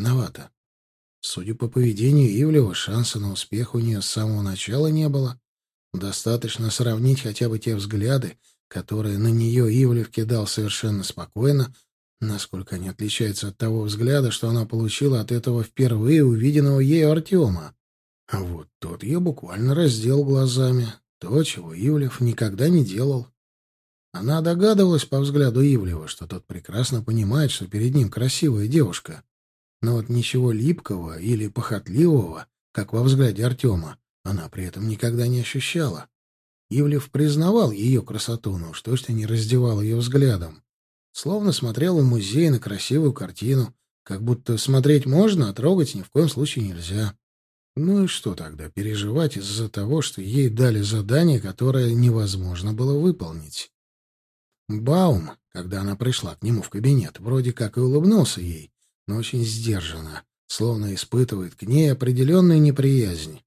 виновата. Судя по поведению Ивлева, шанса на успех у нее с самого начала не было. Достаточно сравнить хотя бы те взгляды, которые на нее Ивлев кидал совершенно спокойно, насколько они отличаются от того взгляда, что она получила от этого впервые увиденного ею Артема. А вот тот ее буквально раздел глазами, то, чего Ивлев никогда не делал. Она догадывалась по взгляду Ивлева, что тот прекрасно понимает, что перед ним красивая девушка. Но вот ничего липкого или похотливого, как во взгляде Артема, она при этом никогда не ощущала. Ивлев признавал ее красоту, но что ж ты не раздевал ее взглядом. Словно смотрел в музей на красивую картину, как будто смотреть можно, а трогать ни в коем случае нельзя. Ну и что тогда переживать из-за того, что ей дали задание, которое невозможно было выполнить? Баум, когда она пришла к нему в кабинет, вроде как и улыбнулся ей, но очень сдержанно, словно испытывает к ней определенную неприязнь.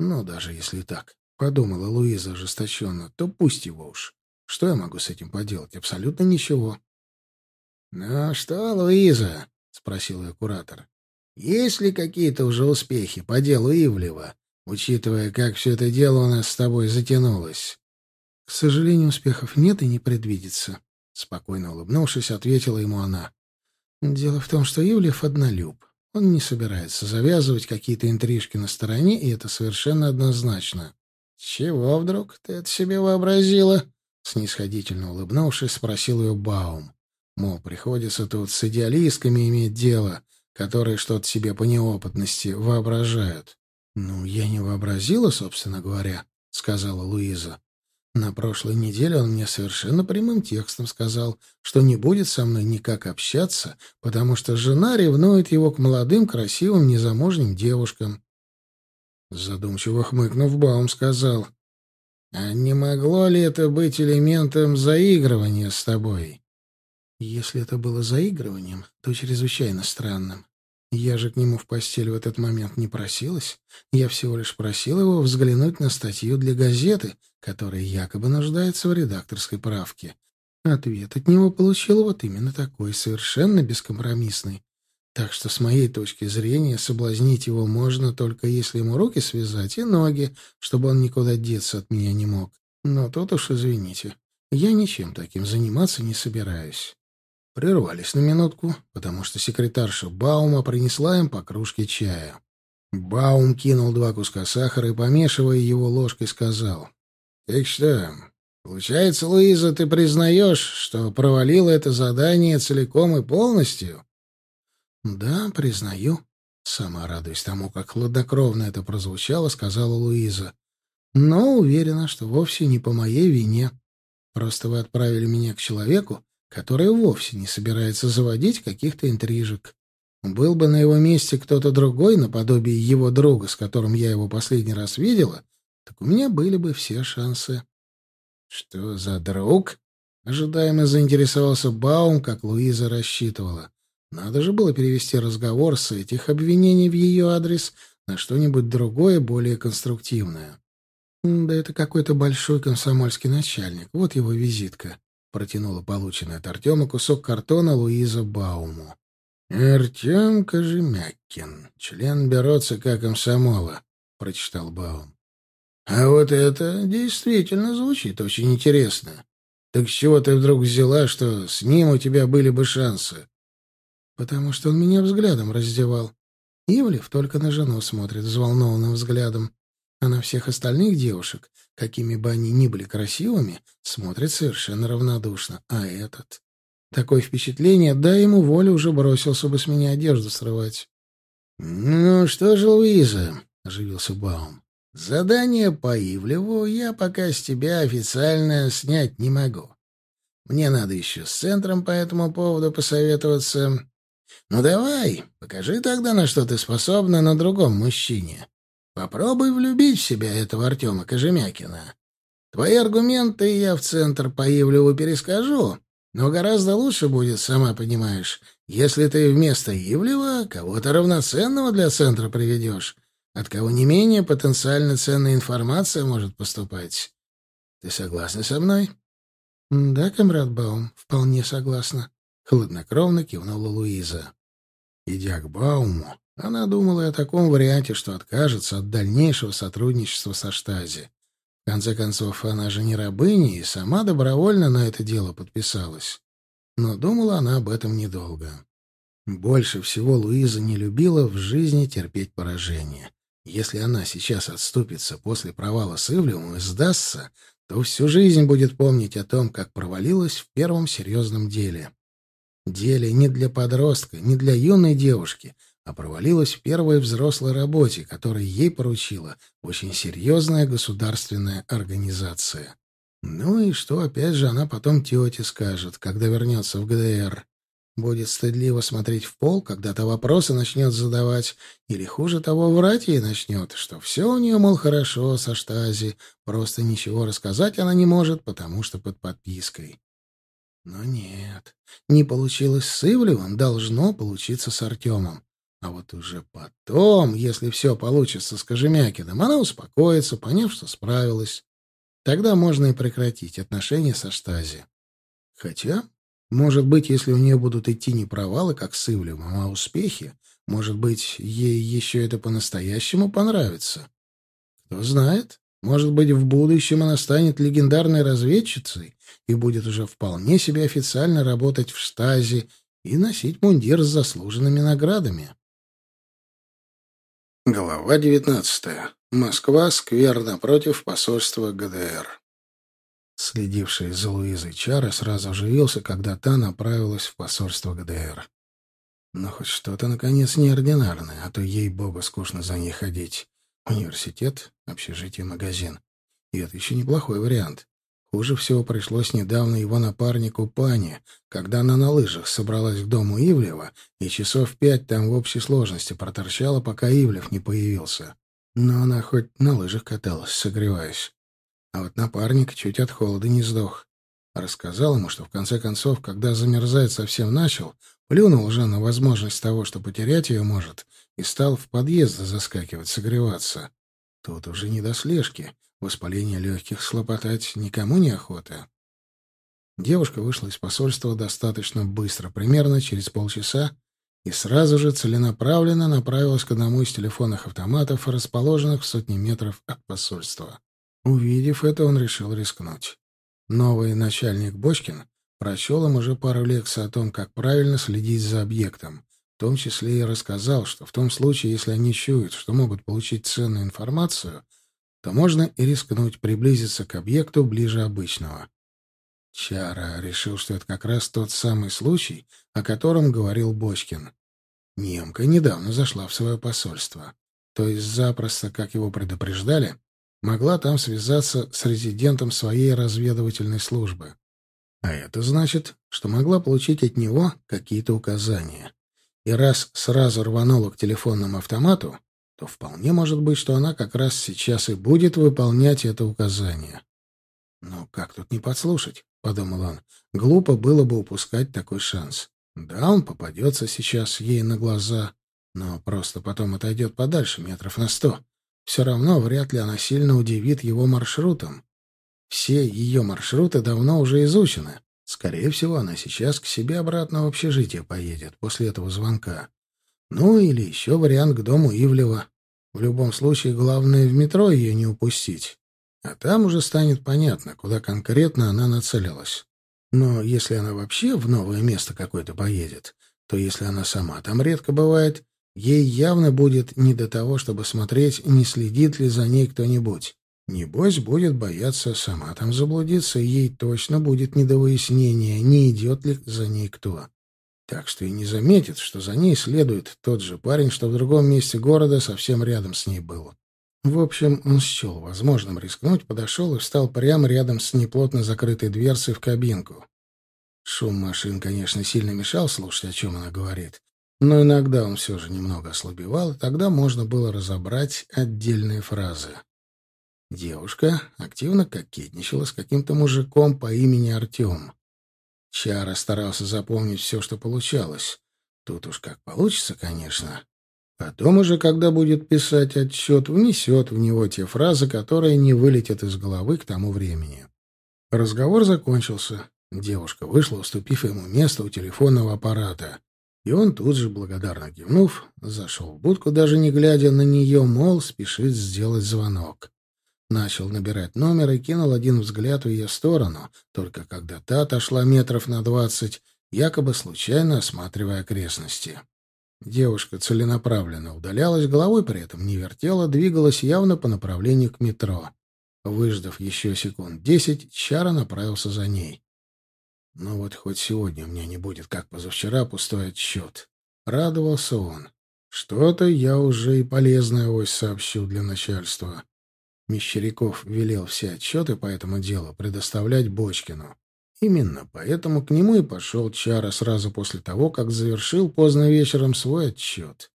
Ну, даже если так, — подумала Луиза ожесточенно, — то пусть его уж. Что я могу с этим поделать? Абсолютно ничего. — Ну что, Луиза? — спросил ее куратор. — Есть ли какие-то уже успехи по делу Ивлева, учитывая, как все это дело у нас с тобой затянулось? — К сожалению, успехов нет и не предвидится, — спокойно улыбнувшись, ответила ему она. — Дело в том, что Ивлев однолюб. Он не собирается завязывать какие-то интрижки на стороне, и это совершенно однозначно. — Чего вдруг ты это себе вообразила? — снисходительно улыбнувшись, спросил ее Баум. Мол, приходится тут с идеалистками иметь дело, которые что-то себе по неопытности воображают. — Ну, я не вообразила, собственно говоря, — сказала Луиза. На прошлой неделе он мне совершенно прямым текстом сказал, что не будет со мной никак общаться, потому что жена ревнует его к молодым, красивым, незамужним девушкам. Задумчиво хмыкнув, Баум сказал, «А не могло ли это быть элементом заигрывания с тобой?» «Если это было заигрыванием, то чрезвычайно странным. Я же к нему в постель в этот момент не просилась. Я всего лишь просила его взглянуть на статью для газеты, которая якобы нуждается в редакторской правке. Ответ от него получил вот именно такой, совершенно бескомпромиссный. Так что, с моей точки зрения, соблазнить его можно только если ему руки связать и ноги, чтобы он никуда деться от меня не мог. Но тут уж извините, я ничем таким заниматься не собираюсь. Прервались на минутку, потому что секретарша Баума принесла им по кружке чая. Баум кинул два куска сахара и, помешивая его ложкой, сказал. — Так что, получается, Луиза, ты признаешь, что провалила это задание целиком и полностью? — Да, признаю. Сама радуясь тому, как хладнокровно это прозвучало, сказала Луиза. — Но уверена, что вовсе не по моей вине. Просто вы отправили меня к человеку, который вовсе не собирается заводить каких-то интрижек. Был бы на его месте кто-то другой, наподобие его друга, с которым я его последний раз видела, так у меня были бы все шансы. — Что за друг? — ожидаемо заинтересовался Баум, как Луиза рассчитывала. Надо же было перевести разговор с этих обвинений в ее адрес на что-нибудь другое, более конструктивное. Да это какой-то большой комсомольский начальник. Вот его визитка. Протянула полученный от Артема кусок картона Луиза Бауму. «Артем Кожемякин, член бюро ЦК комсомола», — прочитал Баум. «А вот это действительно звучит очень интересно. Так с чего ты вдруг взяла, что с ним у тебя были бы шансы?» «Потому что он меня взглядом раздевал. Ивлев только на жену смотрит взволнованным взглядом а на всех остальных девушек, какими бы они ни были красивыми, смотрит совершенно равнодушно. А этот... Такое впечатление, да ему волю уже бросился бы с меня одежду срывать. — Ну что же, Луиза, — оживился Баум, — задание по Ивлеву я пока с тебя официально снять не могу. Мне надо еще с центром по этому поводу посоветоваться. Ну давай, покажи тогда, на что ты способна на другом мужчине. Попробуй влюбить в себя этого Артема Кожемякина. Твои аргументы я в центр по Ивлеву перескажу, но гораздо лучше будет, сама понимаешь, если ты вместо Ивлева кого-то равноценного для центра приведешь, от кого не менее потенциально ценная информация может поступать. Ты согласна со мной? — Да, комрад Баум, вполне согласна. Хладнокровно кивнула Луиза. Идя к Бауму, она думала о таком варианте, что откажется от дальнейшего сотрудничества со Штази. В конце концов, она же не рабыня и сама добровольно на это дело подписалась. Но думала она об этом недолго. Больше всего Луиза не любила в жизни терпеть поражение. Если она сейчас отступится после провала с Ивлевым и сдастся, то всю жизнь будет помнить о том, как провалилась в первом серьезном деле. Деле не для подростка, не для юной девушки, а провалилась в первой взрослой работе, которую ей поручила очень серьезная государственная организация. Ну и что, опять же, она потом тете скажет, когда вернется в ГДР. Будет стыдливо смотреть в пол, когда-то вопросы начнет задавать, или, хуже того, врать ей начнет, что все у нее, мол, хорошо со штази, просто ничего рассказать она не может, потому что под подпиской. Но нет, не получилось с Ивлевым, должно получиться с Артемом. А вот уже потом, если все получится с Кожемякиным, она успокоится, поняв, что справилась. Тогда можно и прекратить отношения со Штази. Хотя, может быть, если у нее будут идти не провалы, как с Ивлевым, а успехи, может быть, ей еще это по-настоящему понравится. Кто знает, может быть, в будущем она станет легендарной разведчицей и будет уже вполне себе официально работать в штазе и носить мундир с заслуженными наградами. Глава девятнадцатая. Москва, сквер напротив посольства ГДР. Следивший за Луизой Чара сразу оживился, когда та направилась в посольство ГДР. Но хоть что-то, наконец, неординарное, а то ей-богу скучно за ней ходить. Университет, общежитие, магазин. И это еще неплохой вариант. Хуже всего пришлось недавно его напарнику Пане, когда она на лыжах собралась к дому Ивлева и часов пять там в общей сложности проторчала, пока Ивлев не появился. Но она хоть на лыжах каталась, согреваясь. А вот напарник чуть от холода не сдох. Рассказал ему, что в конце концов, когда замерзать совсем начал, плюнул уже на возможность того, что потерять ее может, и стал в подъезд заскакивать, согреваться. Тут уже не до слежки. Воспаление легких слопотать никому не охота. Девушка вышла из посольства достаточно быстро, примерно через полчаса, и сразу же целенаправленно направилась к одному из телефонных автоматов, расположенных в сотни метров от посольства. Увидев это, он решил рискнуть. Новый начальник Бочкин прочел им уже пару лекций о том, как правильно следить за объектом. В том числе и рассказал, что в том случае, если они чуют, что могут получить ценную информацию, то можно и рискнуть приблизиться к объекту ближе обычного. Чара решил, что это как раз тот самый случай, о котором говорил Бочкин. Немка недавно зашла в свое посольство. То есть запросто, как его предупреждали, могла там связаться с резидентом своей разведывательной службы. А это значит, что могла получить от него какие-то указания. И раз сразу рванула к телефонному автомату, то вполне может быть, что она как раз сейчас и будет выполнять это указание. «Но как тут не подслушать?» — подумал он. «Глупо было бы упускать такой шанс. Да, он попадется сейчас ей на глаза, но просто потом отойдет подальше, метров на сто. Все равно вряд ли она сильно удивит его маршрутом. Все ее маршруты давно уже изучены. Скорее всего, она сейчас к себе обратно в общежитие поедет после этого звонка. Ну, или еще вариант к дому Ивлева. В любом случае, главное в метро ее не упустить. А там уже станет понятно, куда конкретно она нацелилась. Но если она вообще в новое место какое-то поедет, то если она сама там редко бывает, ей явно будет не до того, чтобы смотреть, не следит ли за ней кто-нибудь. Небось, будет бояться сама там заблудиться, ей точно будет не до выяснения, не идет ли за ней кто так что и не заметит, что за ней следует тот же парень, что в другом месте города совсем рядом с ней был. В общем, он счел возможным рискнуть, подошел и встал прямо рядом с неплотно закрытой дверцей в кабинку. Шум машин, конечно, сильно мешал слушать, о чем она говорит, но иногда он все же немного ослабевал, и тогда можно было разобрать отдельные фразы. Девушка активно кокетничала с каким-то мужиком по имени Артем. Чара старался запомнить все, что получалось. Тут уж как получится, конечно. Потом уже, когда будет писать отчет, внесет в него те фразы, которые не вылетят из головы к тому времени. Разговор закончился. Девушка вышла, уступив ему место у телефонного аппарата. И он тут же, благодарно кивнув, зашел в будку, даже не глядя на нее, мол, спешит сделать звонок. Начал набирать номер и кинул один взгляд в ее сторону, только когда та отошла метров на двадцать, якобы случайно осматривая окрестности. Девушка целенаправленно удалялась, головой при этом не вертела, двигалась явно по направлению к метро. Выждав еще секунд десять, Чара направился за ней. «Ну вот хоть сегодня у меня не будет, как позавчера, пустой отчет». Радовался он. «Что-то я уже и полезное ось сообщу для начальства». Мещеряков велел все отчеты по этому делу предоставлять Бочкину. Именно поэтому к нему и пошел Чара сразу после того, как завершил поздно вечером свой отчет.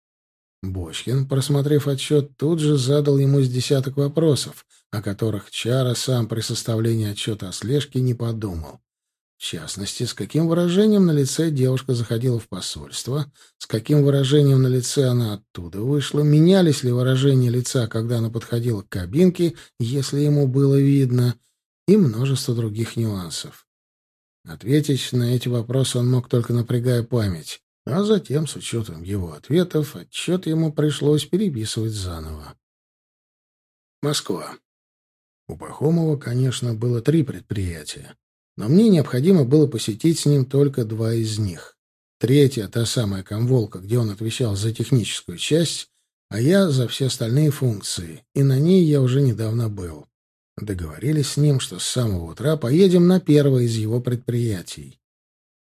Бочкин, просмотрев отчет, тут же задал ему с десяток вопросов, о которых Чара сам при составлении отчета о слежке не подумал. В частности, с каким выражением на лице девушка заходила в посольство, с каким выражением на лице она оттуда вышла, менялись ли выражения лица, когда она подходила к кабинке, если ему было видно, и множество других нюансов. Ответить на эти вопросы он мог только напрягая память, а затем, с учетом его ответов, отчет ему пришлось переписывать заново. Москва. У Пахомова, конечно, было три предприятия но мне необходимо было посетить с ним только два из них. Третья — та самая комволка, где он отвечал за техническую часть, а я за все остальные функции, и на ней я уже недавно был. Договорились с ним, что с самого утра поедем на первое из его предприятий.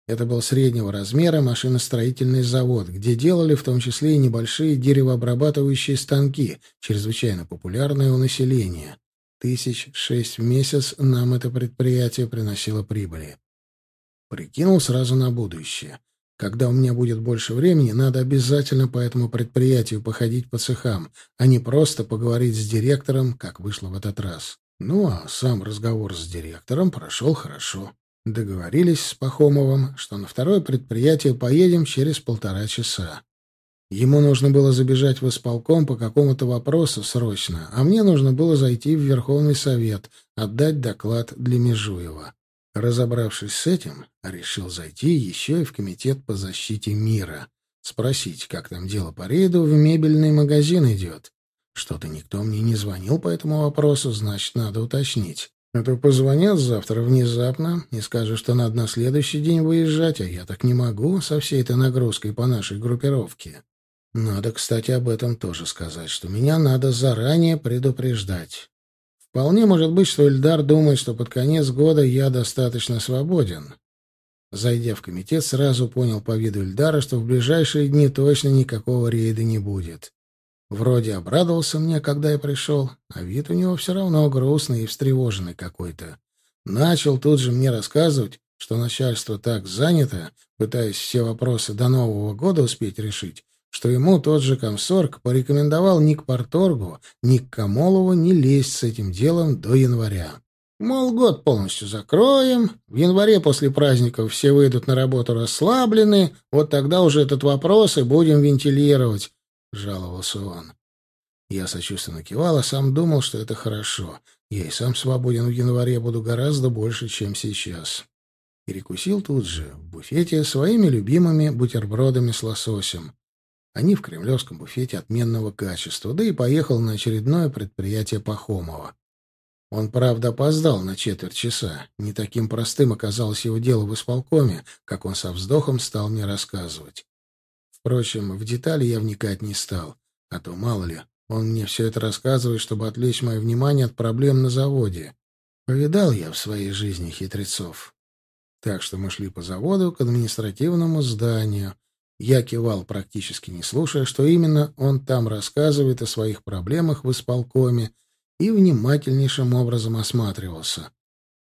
Это был среднего размера машиностроительный завод, где делали в том числе и небольшие деревообрабатывающие станки, чрезвычайно популярные у населения. Тысяч шесть в месяц нам это предприятие приносило прибыли. Прикинул сразу на будущее. Когда у меня будет больше времени, надо обязательно по этому предприятию походить по цехам, а не просто поговорить с директором, как вышло в этот раз. Ну, а сам разговор с директором прошел хорошо. Договорились с Пахомовым, что на второе предприятие поедем через полтора часа. Ему нужно было забежать в исполком по какому-то вопросу срочно, а мне нужно было зайти в Верховный Совет, отдать доклад для Межуева. Разобравшись с этим, решил зайти еще и в Комитет по защите мира. Спросить, как там дело по рейду в мебельный магазин идет. Что-то никто мне не звонил по этому вопросу, значит, надо уточнить. А то позвонят завтра внезапно и скажут, что надо на следующий день выезжать, а я так не могу со всей этой нагрузкой по нашей группировке. Надо, кстати, об этом тоже сказать, что меня надо заранее предупреждать. Вполне может быть, что Эльдар думает, что под конец года я достаточно свободен. Зайдя в комитет, сразу понял по виду Эльдара, что в ближайшие дни точно никакого рейда не будет. Вроде обрадовался мне, когда я пришел, а вид у него все равно грустный и встревоженный какой-то. Начал тут же мне рассказывать, что начальство так занято, пытаясь все вопросы до Нового года успеть решить, что ему тот же комсорг порекомендовал ни к Порторгу, ни к Камолову не лезть с этим делом до января. Мол, год полностью закроем, в январе после праздников все выйдут на работу расслаблены, вот тогда уже этот вопрос и будем вентилировать, — жаловался он. Я сочувственно кивал, а сам думал, что это хорошо. Я и сам свободен в январе буду гораздо больше, чем сейчас. Перекусил тут же, в буфете, своими любимыми бутербродами с лососем. Они в кремлевском буфете отменного качества, да и поехал на очередное предприятие Пахомова. Он, правда, опоздал на четверть часа. Не таким простым оказалось его дело в исполкоме, как он со вздохом стал мне рассказывать. Впрочем, в детали я вникать не стал, а то, мало ли, он мне все это рассказывает, чтобы отвлечь мое внимание от проблем на заводе. Повидал я в своей жизни хитрецов. Так что мы шли по заводу к административному зданию, я кивал, практически не слушая, что именно он там рассказывает о своих проблемах в исполкоме, и внимательнейшим образом осматривался.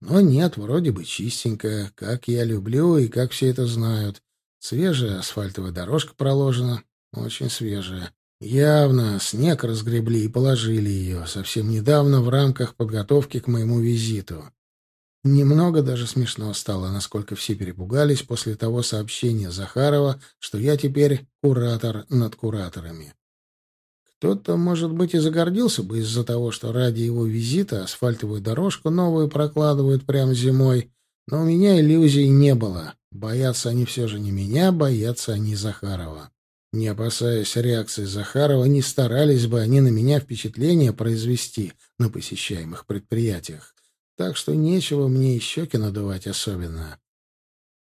Но нет, вроде бы чистенькая, как я люблю и как все это знают. Свежая асфальтовая дорожка проложена, очень свежая. Явно снег разгребли и положили ее совсем недавно в рамках подготовки к моему визиту. Немного даже смешно стало, насколько все перепугались после того сообщения Захарова, что я теперь куратор над кураторами. Кто-то, может быть, и загордился бы из-за того, что ради его визита асфальтовую дорожку новую прокладывают прямо зимой, но у меня иллюзий не было. Боятся они все же не меня, боятся они Захарова. Не опасаясь реакции Захарова, не старались бы они на меня впечатление произвести на посещаемых предприятиях. Так что нечего мне и щеки надувать особенно.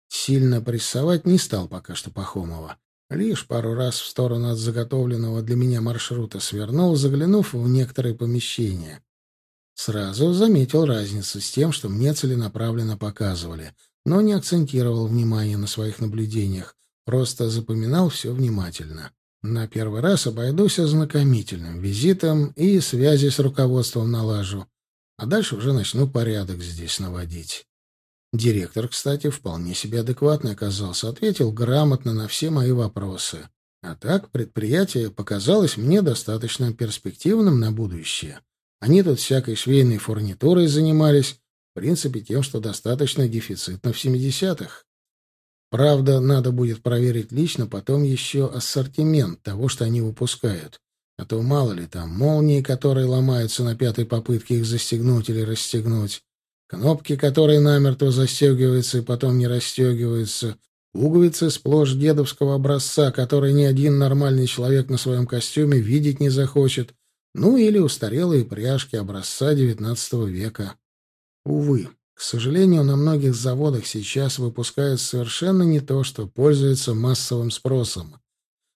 Сильно прессовать не стал пока что Пахомова. Лишь пару раз в сторону от заготовленного для меня маршрута свернул, заглянув в некоторые помещения. Сразу заметил разницу с тем, что мне целенаправленно показывали, но не акцентировал внимание на своих наблюдениях, просто запоминал все внимательно. На первый раз обойдусь ознакомительным визитом и связи с руководством налажу, а дальше уже начну порядок здесь наводить. Директор, кстати, вполне себе адекватный оказался, ответил грамотно на все мои вопросы. А так предприятие показалось мне достаточно перспективным на будущее. Они тут всякой швейной фурнитурой занимались, в принципе, тем, что достаточно дефицитно в 70-х. Правда, надо будет проверить лично потом еще ассортимент того, что они выпускают. А то мало ли там молнии, которые ломаются на пятой попытке их застегнуть или расстегнуть. Кнопки, которые намертво застегиваются и потом не расстегиваются. Пуговицы сплошь дедовского образца, которые ни один нормальный человек на своем костюме видеть не захочет. Ну или устарелые пряжки образца XIX века. Увы, к сожалению, на многих заводах сейчас выпускают совершенно не то, что пользуется массовым спросом.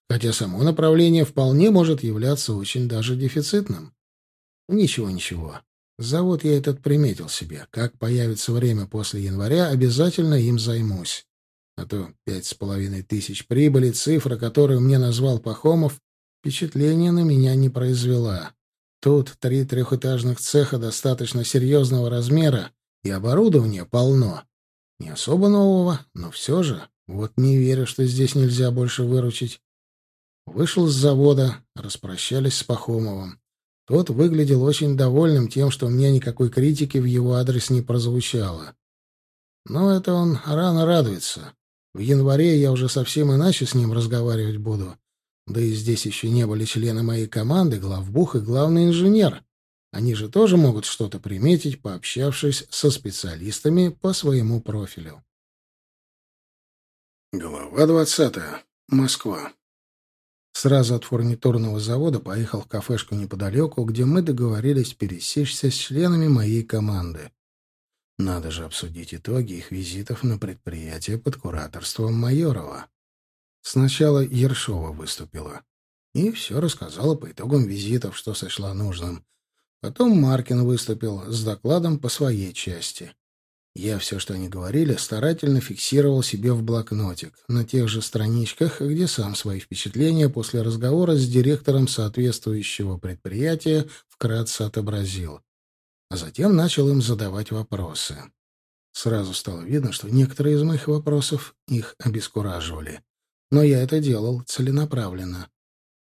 Хотя само направление вполне может являться очень даже дефицитным. Ничего, ничего. Завод я этот приметил себе. Как появится время после января, обязательно им займусь. А то пять с половиной тысяч прибыли, цифра, которую мне назвал Пахомов, впечатления на меня не произвела. Тут три трехэтажных цеха достаточно серьезного размера, и оборудования полно. Не особо нового, но все же. Вот не верю, что здесь нельзя больше выручить. Вышел с завода, распрощались с Пахомовым. Тот выглядел очень довольным тем, что меня никакой критики в его адрес не прозвучало. Но это он рано радуется. В январе я уже совсем иначе с ним разговаривать буду. Да и здесь еще не были члены моей команды, главбух и главный инженер. Они же тоже могут что-то приметить, пообщавшись со специалистами по своему профилю. Глава двадцатая. Москва. Сразу от фурнитурного завода поехал в кафешку неподалеку, где мы договорились пересечься с членами моей команды. Надо же обсудить итоги их визитов на предприятие под кураторством Майорова. Сначала Ершова выступила. И все рассказала по итогам визитов, что сочла нужным. Потом Маркин выступил с докладом по своей части. Я все, что они говорили, старательно фиксировал себе в блокнотик, на тех же страничках, где сам свои впечатления после разговора с директором соответствующего предприятия вкратце отобразил. А затем начал им задавать вопросы. Сразу стало видно, что некоторые из моих вопросов их обескураживали. Но я это делал целенаправленно.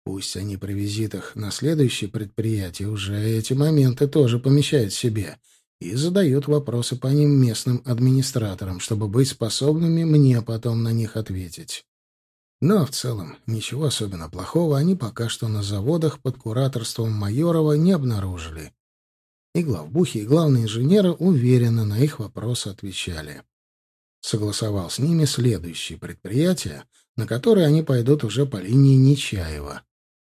Пусть они при визитах на следующее предприятие уже эти моменты тоже помещают себе — и задают вопросы по ним местным администраторам, чтобы быть способными мне потом на них ответить. Но в целом ничего особенно плохого они пока что на заводах под кураторством Майорова не обнаружили. И главбухи, и главные инженеры уверенно на их вопросы отвечали. Согласовал с ними следующие предприятия, на которые они пойдут уже по линии Нечаева.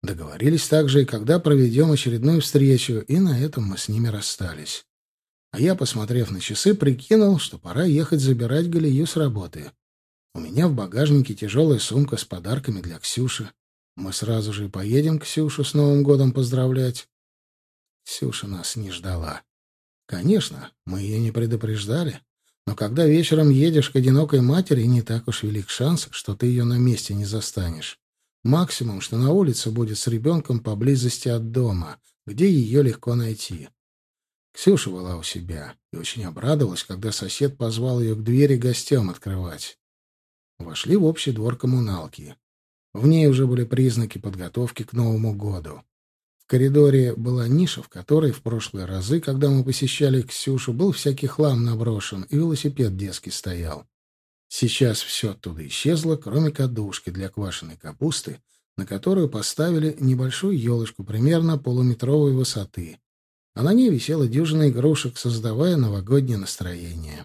Договорились также и когда проведем очередную встречу, и на этом мы с ними расстались. А я, посмотрев на часы, прикинул, что пора ехать забирать Галию с работы. У меня в багажнике тяжелая сумка с подарками для Ксюши. Мы сразу же поедем Ксюшу с Новым годом поздравлять. Ксюша нас не ждала. Конечно, мы ее не предупреждали. Но когда вечером едешь к одинокой матери, не так уж велик шанс, что ты ее на месте не застанешь. Максимум, что на улице будет с ребенком поблизости от дома, где ее легко найти. Ксюша была у себя и очень обрадовалась, когда сосед позвал ее к двери гостям открывать. Вошли в общий двор коммуналки. В ней уже были признаки подготовки к Новому году. В коридоре была ниша, в которой в прошлые разы, когда мы посещали Ксюшу, был всякий хлам наброшен, и велосипед детский стоял. Сейчас все оттуда исчезло, кроме кадушки для квашеной капусты, на которую поставили небольшую елочку примерно полуметровой высоты а на ней висела дюжина игрушек, создавая новогоднее настроение.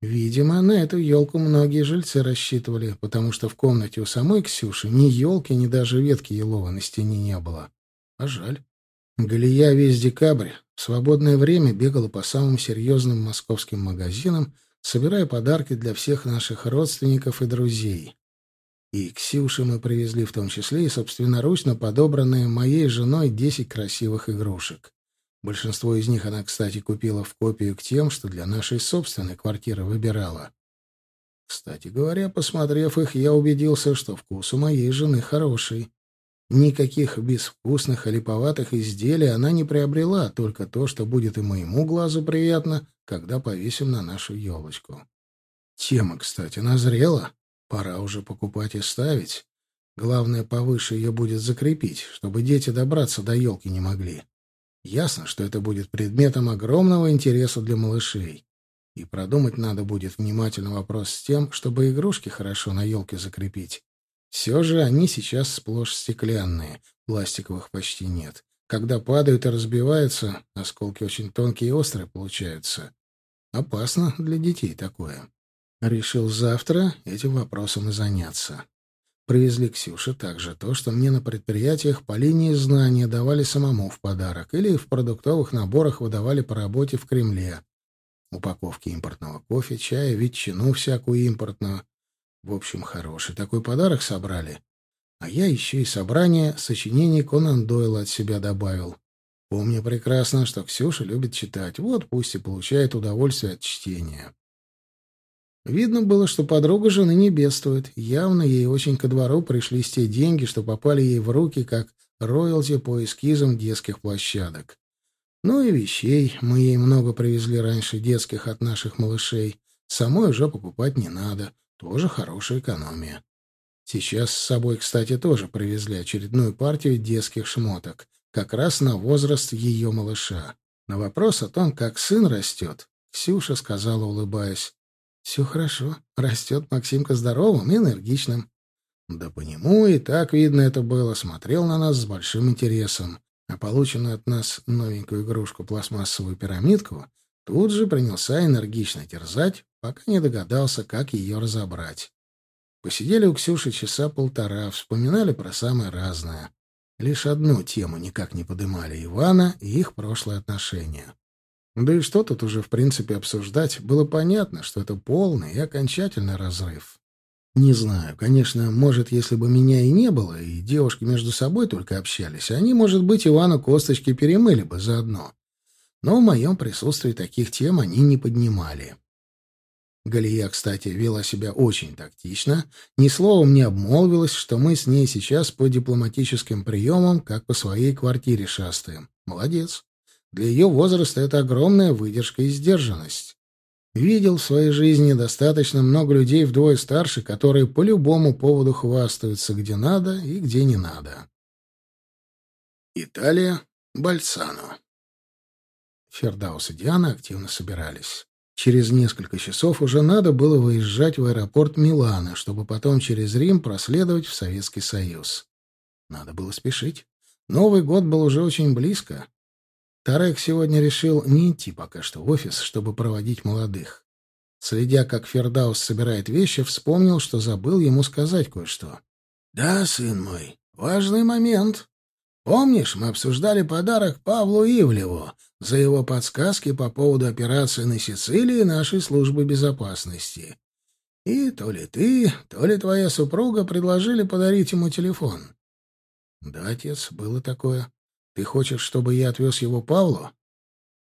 Видимо, на эту елку многие жильцы рассчитывали, потому что в комнате у самой Ксюши ни елки, ни даже ветки елова на стене не было. А жаль. Галия весь декабрь в свободное время бегала по самым серьезным московским магазинам, собирая подарки для всех наших родственников и друзей. И Ксюше мы привезли в том числе и собственноручно подобранные моей женой десять красивых игрушек. Большинство из них она, кстати, купила в копию к тем, что для нашей собственной квартиры выбирала. Кстати говоря, посмотрев их, я убедился, что вкус у моей жены хороший. Никаких безвкусных и липоватых изделий она не приобрела, только то, что будет и моему глазу приятно, когда повесим на нашу елочку. Тема, кстати, назрела. Пора уже покупать и ставить. Главное, повыше ее будет закрепить, чтобы дети добраться до елки не могли. Ясно, что это будет предметом огромного интереса для малышей. И продумать надо будет внимательно вопрос с тем, чтобы игрушки хорошо на елке закрепить. Все же они сейчас сплошь стеклянные, пластиковых почти нет. Когда падают и разбиваются, осколки очень тонкие и острые получаются. Опасно для детей такое. Решил завтра этим вопросом и заняться. Привезли Ксюше также то, что мне на предприятиях по линии знания давали самому в подарок или в продуктовых наборах выдавали по работе в Кремле. Упаковки импортного кофе, чая, ветчину всякую импортную. В общем, хороший такой подарок собрали. А я еще и собрание сочинений Конан Дойла от себя добавил. Помню прекрасно, что Ксюша любит читать, вот пусть и получает удовольствие от чтения. Видно было, что подруга жены не бедствует. Явно ей очень ко двору пришлись те деньги, что попали ей в руки, как роялти по эскизам детских площадок. Ну и вещей мы ей много привезли раньше детских от наших малышей. Самой уже покупать не надо. Тоже хорошая экономия. Сейчас с собой, кстати, тоже привезли очередную партию детских шмоток. Как раз на возраст ее малыша. На вопрос о том, как сын растет, Ксюша сказала, улыбаясь. Все хорошо. Растет Максимка здоровым и энергичным. Да по нему и так видно это было. Смотрел на нас с большим интересом. А полученную от нас новенькую игрушку пластмассовую пирамидку тут же принялся энергично терзать, пока не догадался, как ее разобрать. Посидели у Ксюши часа полтора, вспоминали про самое разное. Лишь одну тему никак не подымали — Ивана и их прошлые отношения. Да и что тут уже в принципе обсуждать? Было понятно, что это полный и окончательный разрыв. Не знаю, конечно, может, если бы меня и не было, и девушки между собой только общались, они, может быть, Ивану косточки перемыли бы заодно. Но в моем присутствии таких тем они не поднимали. Галия, кстати, вела себя очень тактично, ни словом не обмолвилась, что мы с ней сейчас по дипломатическим приемам, как по своей квартире шастаем. Молодец. Для ее возраста это огромная выдержка и сдержанность. Видел в своей жизни достаточно много людей вдвое старше, которые по любому поводу хвастаются, где надо и где не надо. Италия, Бальцано. Фердаус и Диана активно собирались. Через несколько часов уже надо было выезжать в аэропорт Милана, чтобы потом через Рим проследовать в Советский Союз. Надо было спешить. Новый год был уже очень близко. Тарек сегодня решил не идти пока что в офис, чтобы проводить молодых. Следя, как Фердаус собирает вещи, вспомнил, что забыл ему сказать кое-что. «Да, сын мой, важный момент. Помнишь, мы обсуждали подарок Павлу Ивлеву за его подсказки по поводу операции на Сицилии нашей службы безопасности? И то ли ты, то ли твоя супруга предложили подарить ему телефон». «Да, отец, было такое. Ты хочешь, чтобы я отвез его Павлу?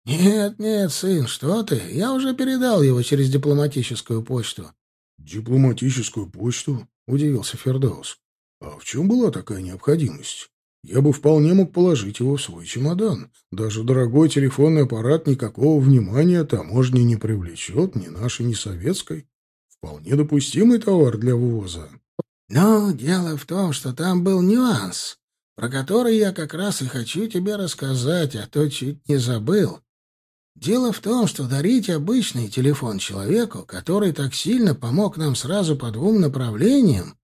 Нет, нет, сын, что ты? Я уже передал его через дипломатическую почту. Дипломатическую почту? Удивился Фердаус. А в чем была такая необходимость? Я бы вполне мог положить его в свой чемодан. Даже дорогой телефонный аппарат никакого внимания таможни не привлечет, ни нашей, ни советской. Вполне допустимый товар для ввоза. Но дело в том, что там был нюанс про который я как раз и хочу тебе рассказать, а то чуть не забыл. Дело в том, что дарить обычный телефон человеку, который так сильно помог нам сразу по двум направлениям,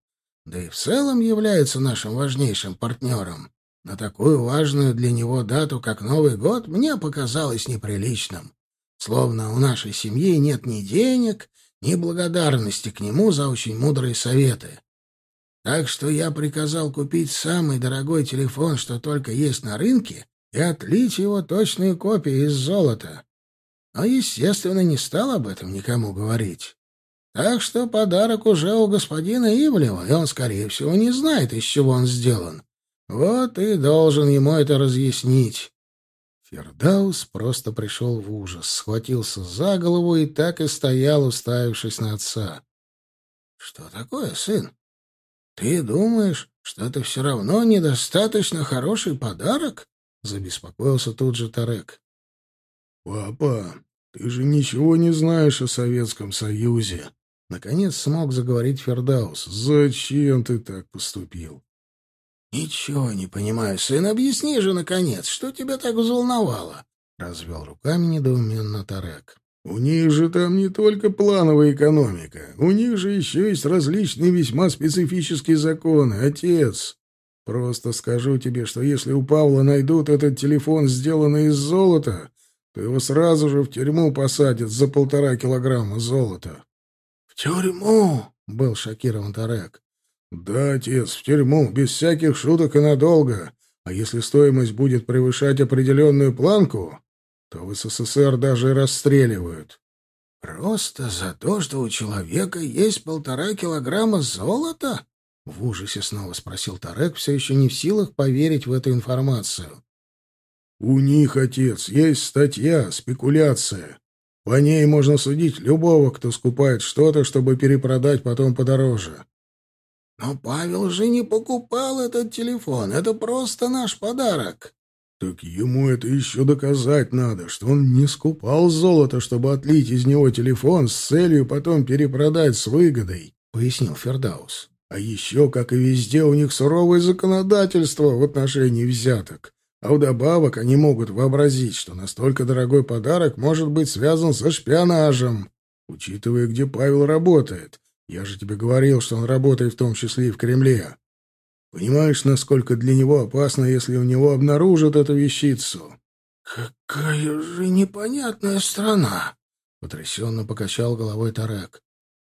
да и в целом является нашим важнейшим партнером, на такую важную для него дату, как Новый год, мне показалось неприличным. словно у нашей семьи нет ни денег, ни благодарности к нему за очень мудрые советы. Так что я приказал купить самый дорогой телефон, что только есть на рынке, и отлить его точные копии из золота. Но, естественно, не стал об этом никому говорить. Так что подарок уже у господина Ивлева, и он, скорее всего, не знает, из чего он сделан. Вот и должен ему это разъяснить. Фердаус просто пришел в ужас, схватился за голову и так и стоял, уставившись на отца. — Что такое, сын? Ты думаешь, что это все равно недостаточно хороший подарок? — забеспокоился тут же Тарек. — Папа, ты же ничего не знаешь о Советском Союзе. Наконец смог заговорить Фердаус. Зачем ты так поступил? «Ничего не понимаю, сын. Объясни же, наконец, что тебя так взволновало?» — развел руками недоуменно Тарек. «У них же там не только плановая экономика. У них же еще есть различные весьма специфические законы. Отец, просто скажу тебе, что если у Павла найдут этот телефон, сделанный из золота, то его сразу же в тюрьму посадят за полтора килограмма золота». «В тюрьму?» — был шокирован Тарек. «Да, отец, в тюрьму, без всяких шуток и надолго. А если стоимость будет превышать определенную планку, то в СССР даже расстреливают». «Просто за то, что у человека есть полтора килограмма золота?» — в ужасе снова спросил Тарек, все еще не в силах поверить в эту информацию. «У них, отец, есть статья «Спекуляция». По ней можно судить любого, кто скупает что-то, чтобы перепродать потом подороже. «Но Павел же не покупал этот телефон. Это просто наш подарок». «Так ему это еще доказать надо, что он не скупал золото, чтобы отлить из него телефон с целью потом перепродать с выгодой», — пояснил Фердаус. «А еще, как и везде, у них суровое законодательство в отношении взяток. А вдобавок они могут вообразить, что настолько дорогой подарок может быть связан со шпионажем, учитывая, где Павел работает. Я же тебе говорил, что он работает в том числе и в Кремле. Понимаешь, насколько для него опасно, если у него обнаружат эту вещицу? Какая же непонятная страна, потрясенно покачал головой Тарек.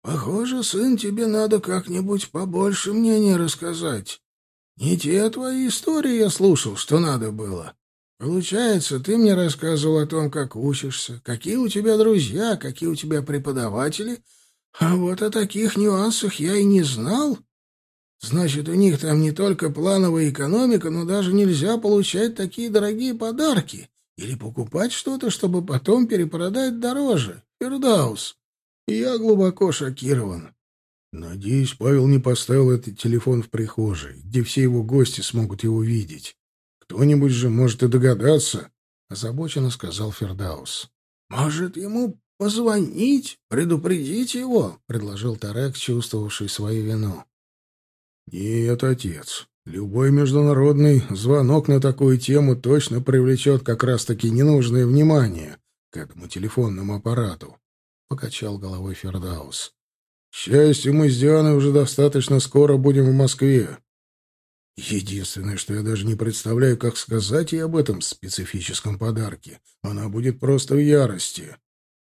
Похоже, сын, тебе надо как-нибудь побольше мнения рассказать. Не те твои истории я слушал, что надо было. Получается, ты мне рассказывал о том, как учишься, какие у тебя друзья, какие у тебя преподаватели — а вот о таких нюансах я и не знал. Значит, у них там не только плановая экономика, но даже нельзя получать такие дорогие подарки или покупать что-то, чтобы потом перепродать дороже. Фердаус. Я глубоко шокирован. Надеюсь, Павел не поставил этот телефон в прихожей, где все его гости смогут его видеть. Кто-нибудь же может и догадаться, — озабоченно сказал Фердаус. — Может, ему «Позвонить, предупредить его», — предложил Тарек, чувствовавший свою вину. «Нет, отец. Любой международный звонок на такую тему точно привлечет как раз-таки ненужное внимание к этому телефонному аппарату», — покачал головой Фердаус. «К счастью, мы с Дианой уже достаточно скоро будем в Москве. Единственное, что я даже не представляю, как сказать ей об этом специфическом подарке. Она будет просто в ярости».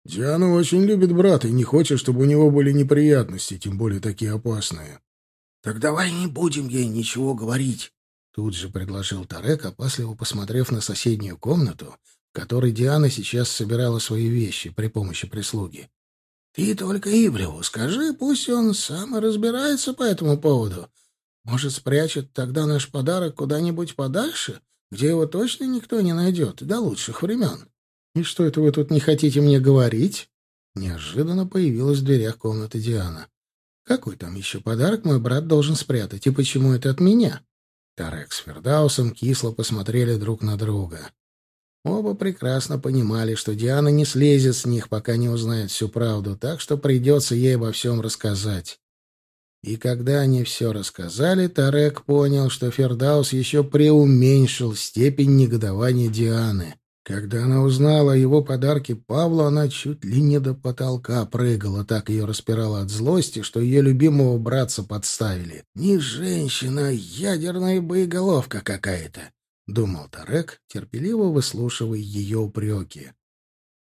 Диана очень любит брата и не хочет, чтобы у него были неприятности, тем более такие опасные. — Так давай не будем ей ничего говорить, — тут же предложил Тарек, опасливо посмотрев на соседнюю комнату, в которой Диана сейчас собирала свои вещи при помощи прислуги. — Ты только Ивлеву скажи, пусть он сам разбирается по этому поводу. Может, спрячет тогда наш подарок куда-нибудь подальше, где его точно никто не найдет, до лучших времен. «И что это вы тут не хотите мне говорить?» Неожиданно появилась в дверях комнаты Диана. «Какой там еще подарок мой брат должен спрятать, и почему это от меня?» Тарек с Фердаусом кисло посмотрели друг на друга. Оба прекрасно понимали, что Диана не слезет с них, пока не узнает всю правду, так что придется ей обо всем рассказать. И когда они все рассказали, Тарек понял, что Фердаус еще преуменьшил степень негодования Дианы. Когда она узнала о его подарке Павлу, она чуть ли не до потолка прыгала, так ее распирала от злости, что ее любимого братца подставили. «Не женщина, а ядерная боеголовка какая-то», — думал Тарек, терпеливо выслушивая ее упреки.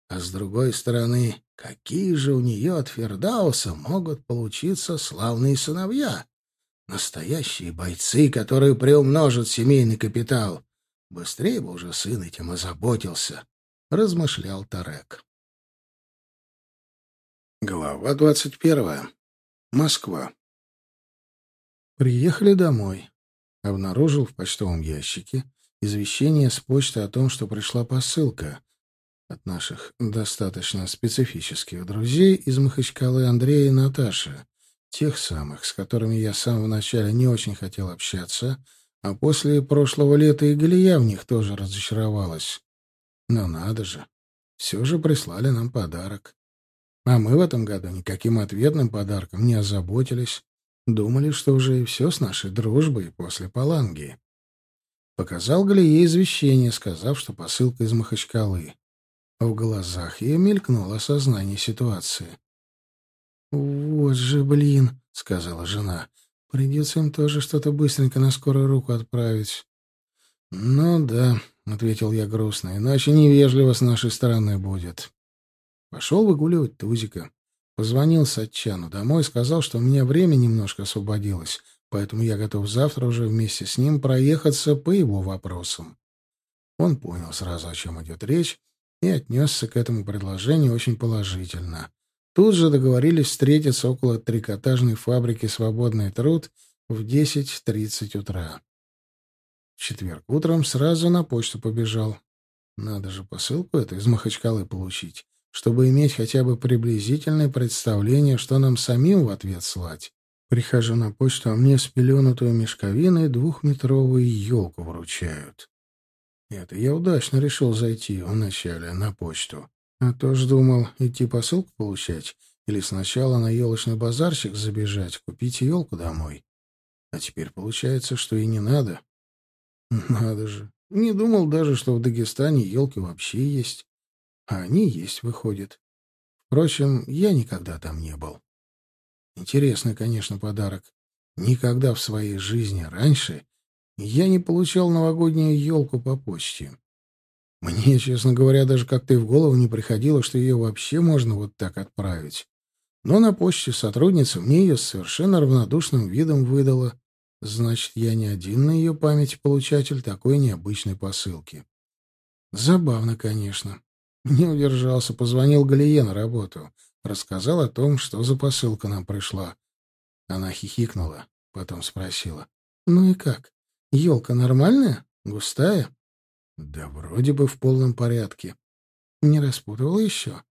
А с другой стороны, какие же у нее от Фердауса могут получиться славные сыновья? Настоящие бойцы, которые приумножат семейный капитал. Быстрее бы уже сын этим озаботился, — размышлял Тарек. Глава двадцать первая. Москва. Приехали домой. Обнаружил в почтовом ящике извещение с почты о том, что пришла посылка от наших достаточно специфических друзей из Махачкалы Андрея и Наташи, тех самых, с которыми я с самого начала не очень хотел общаться, а после прошлого лета и Галия в них тоже разочаровалась. Но надо же, все же прислали нам подарок. А мы в этом году никаким ответным подарком не озаботились. Думали, что уже и все с нашей дружбой после Паланги. Показал Галие извещение, сказав, что посылка из Махачкалы. В глазах ее мелькнуло осознание ситуации. «Вот же, блин», — сказала жена, — «придется им тоже что-то быстренько на скорую руку отправить». «Ну да», — ответил я грустно, — «иначе невежливо с нашей стороны будет». Пошел выгуливать Тузика. Позвонил Сатчану домой, сказал, что у меня время немножко освободилось, поэтому я готов завтра уже вместе с ним проехаться по его вопросам. Он понял сразу, о чем идет речь, и отнесся к этому предложению очень положительно. Тут же договорились встретиться около трикотажной фабрики «Свободный труд» в 10.30 утра. В четверг утром сразу на почту побежал. Надо же посылку эту из Махачкалы получить чтобы иметь хотя бы приблизительное представление, что нам самим в ответ слать. Прихожу на почту, а мне спеленутую мешковиной двухметровую елку вручают. Это я удачно решил зайти вначале на почту. А то ж думал, идти посылку получать или сначала на елочный базарчик забежать, купить елку домой. А теперь получается, что и не надо. Надо же. Не думал даже, что в Дагестане елки вообще есть. А они есть, выходит. Впрочем, я никогда там не был. Интересный, конечно, подарок. Никогда в своей жизни раньше я не получал новогоднюю елку по почте. Мне, честно говоря, даже как-то и в голову не приходило, что ее вообще можно вот так отправить. Но на почте сотрудница мне ее с совершенно равнодушным видом выдала. Значит, я не один на ее память получатель такой необычной посылки. Забавно, конечно. Не удержался, позвонил Галие на работу. Рассказал о том, что за посылка нам пришла. Она хихикнула, потом спросила. «Ну и как? Елка нормальная? Густая?» «Да вроде бы в полном порядке». «Не распутывала еще?»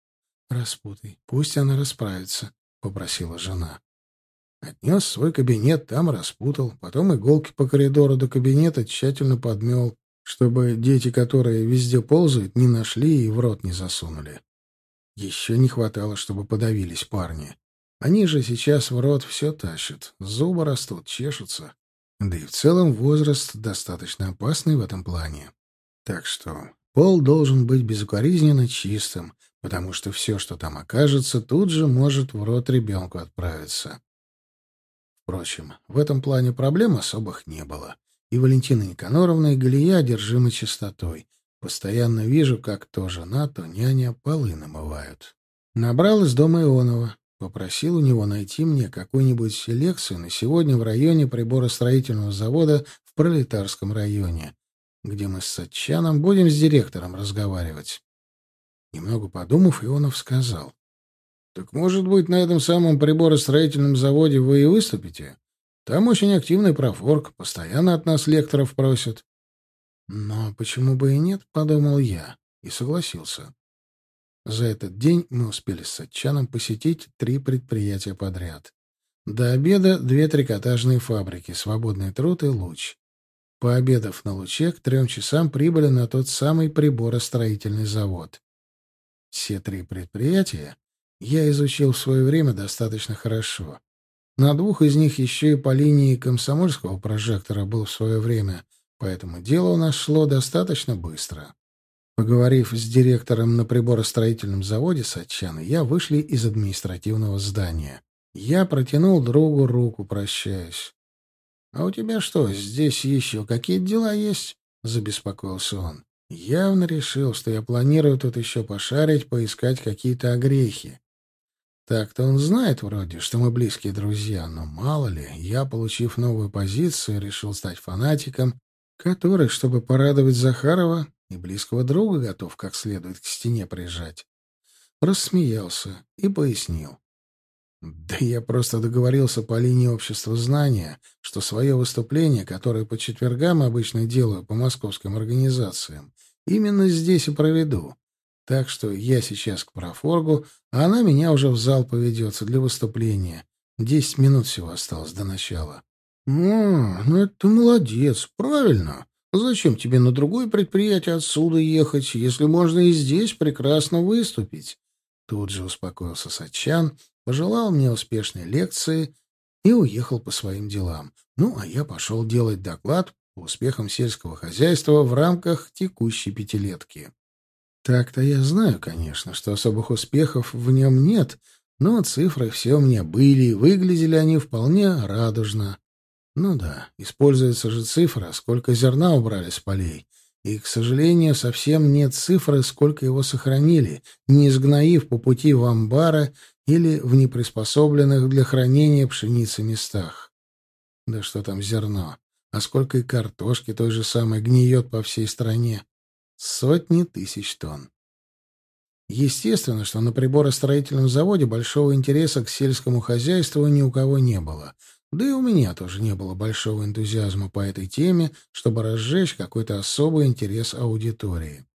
«Распутай. Пусть она расправится», — попросила жена. Отнес свой кабинет, там распутал, потом иголки по коридору до кабинета тщательно подмел, чтобы дети, которые везде ползают, не нашли и в рот не засунули. Еще не хватало, чтобы подавились парни. Они же сейчас в рот все тащат, зубы растут, чешутся. Да и в целом возраст достаточно опасный в этом плане. Так что пол должен быть безукоризненно чистым, потому что все, что там окажется, тут же может в рот ребенку отправиться. Впрочем, в этом плане проблем особых не было и Валентина Никаноровна, и Галия одержимы чистотой. Постоянно вижу, как то жена, то няня полы намывают. Набрал из дома Ионова. Попросил у него найти мне какую-нибудь лекцию на сегодня в районе приборостроительного завода в Пролетарском районе, где мы с Сатчаном будем с директором разговаривать. Немного подумав, Ионов сказал. — Так, может быть, на этом самом приборостроительном заводе вы и выступите? Там очень активный профорг, постоянно от нас лекторов просят. Но почему бы и нет, подумал я и согласился. За этот день мы успели с Сатчаном посетить три предприятия подряд. До обеда две трикотажные фабрики «Свободный труд» и «Луч». Пообедав на «Луче», к трем часам прибыли на тот самый приборостроительный завод. Все три предприятия я изучил в свое время достаточно хорошо. На двух из них еще и по линии комсомольского прожектора был в свое время, поэтому дело у нас шло достаточно быстро. Поговорив с директором на приборостроительном заводе Сатчана, я вышли из административного здания. Я протянул другу руку, прощаясь. — А у тебя что, здесь еще какие дела есть? — забеспокоился он. — Явно решил, что я планирую тут еще пошарить, поискать какие-то огрехи. Так-то он знает вроде, что мы близкие друзья, но мало ли, я, получив новую позицию, решил стать фанатиком, который, чтобы порадовать Захарова, и близкого друга готов как следует к стене прижать. Рассмеялся и пояснил. Да я просто договорился по линии общества знания, что свое выступление, которое по четвергам обычно делаю по московским организациям, именно здесь и проведу. Так что я сейчас к профоргу, а она меня уже в зал поведется для выступления. Десять минут всего осталось до начала. — О, ну это ты молодец, правильно. Зачем тебе на другое предприятие отсюда ехать, если можно и здесь прекрасно выступить? Тут же успокоился Сачан пожелал мне успешной лекции и уехал по своим делам. Ну, а я пошел делать доклад по успехам сельского хозяйства в рамках текущей пятилетки. Так-то я знаю, конечно, что особых успехов в нем нет, но цифры все меня были, и выглядели они вполне радужно. Ну да, используется же цифра, сколько зерна убрали с полей. И, к сожалению, совсем нет цифры, сколько его сохранили, не изгноив по пути в амбара или в неприспособленных для хранения пшеницы местах. Да что там зерно, а сколько и картошки той же самой гниет по всей стране. Сотни тысяч тонн. Естественно, что на приборостроительном заводе большого интереса к сельскому хозяйству ни у кого не было. Да и у меня тоже не было большого энтузиазма по этой теме, чтобы разжечь какой-то особый интерес аудитории.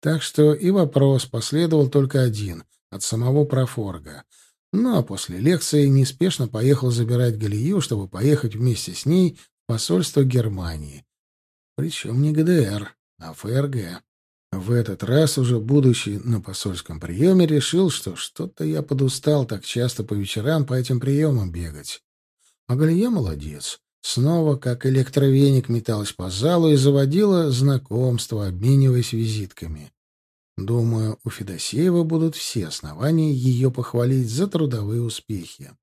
Так что и вопрос последовал только один от самого профорга. Ну а после лекции неспешно поехал забирать Галию, чтобы поехать вместе с ней в посольство Германии. Причем не ГДР, а ФРГ. В этот раз, уже будучи на посольском приеме, решил, что что-то я подустал так часто по вечерам по этим приемам бегать. А Галия молодец. Снова, как электровеник, металась по залу и заводила знакомства, обмениваясь визитками. Думаю, у Федосеева будут все основания ее похвалить за трудовые успехи.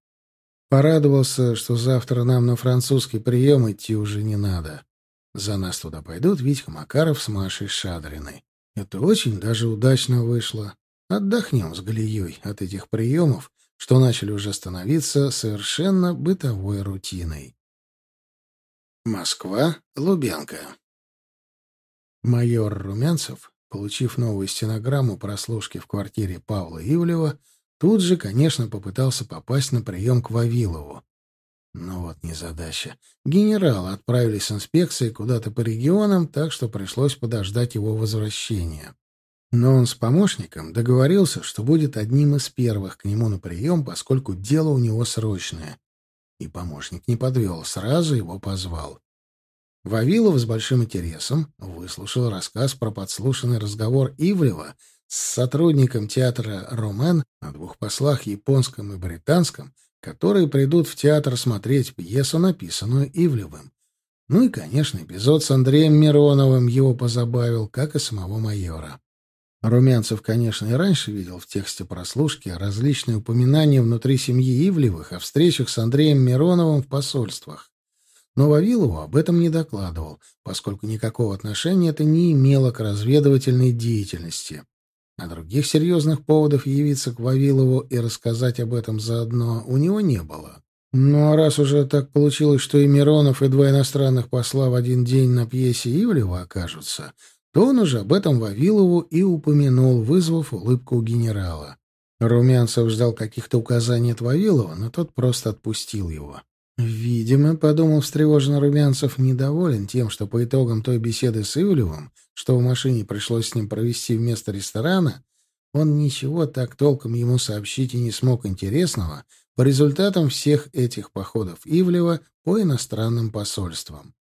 Порадовался, что завтра нам на французский прием идти уже не надо. За нас туда пойдут Витька Макаров с Машей Шадриной. Это очень даже удачно вышло. Отдохнем с Галией от этих приемов, что начали уже становиться совершенно бытовой рутиной. Москва, Лубянка. Майор Румянцев Получив новую стенограмму прослушки в квартире Павла Ивлева, тут же, конечно, попытался попасть на прием к Вавилову. Но вот незадача. Генералы отправились с инспекцией куда-то по регионам, так что пришлось подождать его возвращения. Но он с помощником договорился, что будет одним из первых к нему на прием, поскольку дело у него срочное. И помощник не подвел, сразу его позвал. Вавилов с большим интересом выслушал рассказ про подслушанный разговор Ивлева с сотрудником театра «Ромен» о двух послах японском и британском, которые придут в театр смотреть пьесу, написанную Ивлевым. Ну и, конечно, эпизод с Андреем Мироновым его позабавил, как и самого майора. Румянцев, конечно, и раньше видел в тексте прослушки различные упоминания внутри семьи Ивлевых о встречах с Андреем Мироновым в посольствах. Но Вавилову об этом не докладывал, поскольку никакого отношения это не имело к разведывательной деятельности. А других серьезных поводов явиться к Вавилову и рассказать об этом заодно у него не было. Ну а раз уже так получилось, что и Миронов, и два иностранных посла в один день на пьесе Ивлева окажутся, то он уже об этом Вавилову и упомянул, вызвав улыбку у генерала. Румянцев ждал каких-то указаний от Вавилова, но тот просто отпустил его. Видимо, подумал встревоженно Румянцев, недоволен тем, что по итогам той беседы с Ивлевым, что в машине пришлось с ним провести вместо ресторана, он ничего так толком ему сообщить и не смог интересного по результатам всех этих походов Ивлева по иностранным посольствам.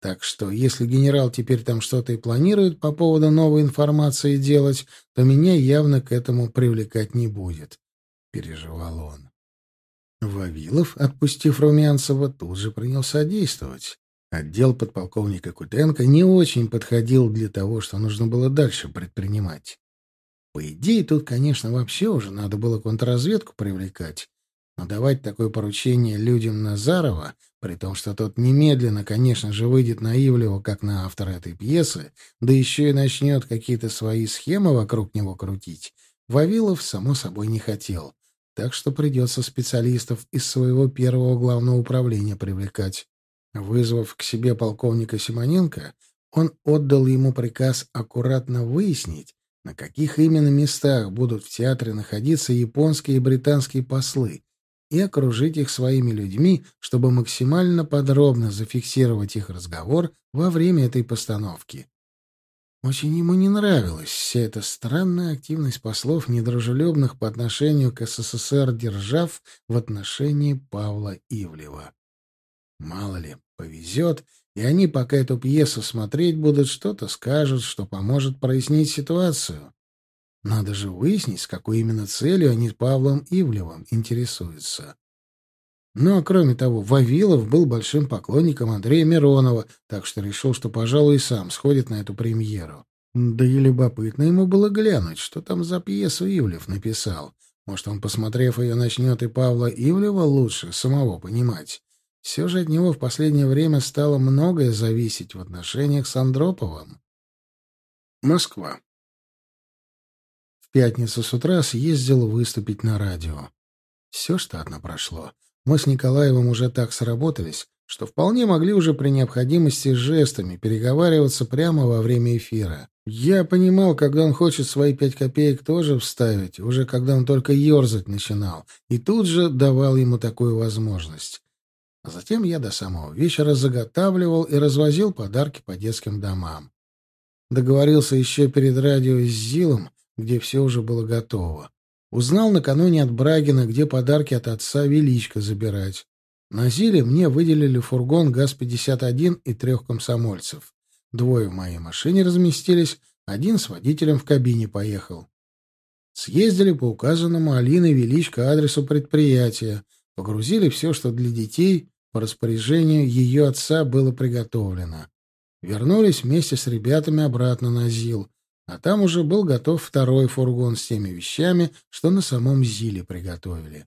Так что, если генерал теперь там что-то и планирует по поводу новой информации делать, то меня явно к этому привлекать не будет, — переживал он. Вавилов, отпустив Румянцева, тут же принялся действовать. Отдел подполковника Кутенко не очень подходил для того, что нужно было дальше предпринимать. По идее, тут, конечно, вообще уже надо было контрразведку привлекать, но давать такое поручение людям Назарова, при том, что тот немедленно, конечно же, выйдет на Ивлева как на автора этой пьесы, да еще и начнет какие-то свои схемы вокруг него крутить, Вавилов, само собой, не хотел. Так что придется специалистов из своего первого главного управления привлекать. Вызвав к себе полковника Симоненко, он отдал ему приказ аккуратно выяснить, на каких именно местах будут в театре находиться японские и британские послы, и окружить их своими людьми, чтобы максимально подробно зафиксировать их разговор во время этой постановки. Очень ему не нравилась вся эта странная активность послов, недружелюбных по отношению к СССР держав в отношении Павла Ивлева. Мало ли, повезет, и они, пока эту пьесу смотреть будут, что-то скажут, что поможет прояснить ситуацию. Надо же выяснить, с какой именно целью они Павлом Ивлевым интересуются. Ну, а кроме того, Вавилов был большим поклонником Андрея Миронова, так что решил, что, пожалуй, и сам сходит на эту премьеру. Да и любопытно ему было глянуть, что там за пьесу Ивлев написал. Может, он, посмотрев ее, начнет и Павла Ивлева лучше самого понимать. Все же от него в последнее время стало многое зависеть в отношениях с Андроповым. Москва пятницу с утра съездил выступить на радио. Все штатно прошло. Мы с Николаевым уже так сработались, что вполне могли уже при необходимости жестами переговариваться прямо во время эфира. Я понимал, когда он хочет свои пять копеек тоже вставить, уже когда он только ерзать начинал, и тут же давал ему такую возможность. А затем я до самого вечера заготавливал и развозил подарки по детским домам. Договорился еще перед радио с Зилом, где все уже было готово. Узнал накануне от Брагина, где подарки от отца Величко забирать. На Зиле мне выделили фургон ГАЗ-51 и трех комсомольцев. Двое в моей машине разместились, один с водителем в кабине поехал. Съездили по указанному Алиной Величко адресу предприятия, погрузили все, что для детей по распоряжению ее отца было приготовлено. Вернулись вместе с ребятами обратно на ЗИЛ, а там уже был готов второй фургон с теми вещами, что на самом Зиле приготовили.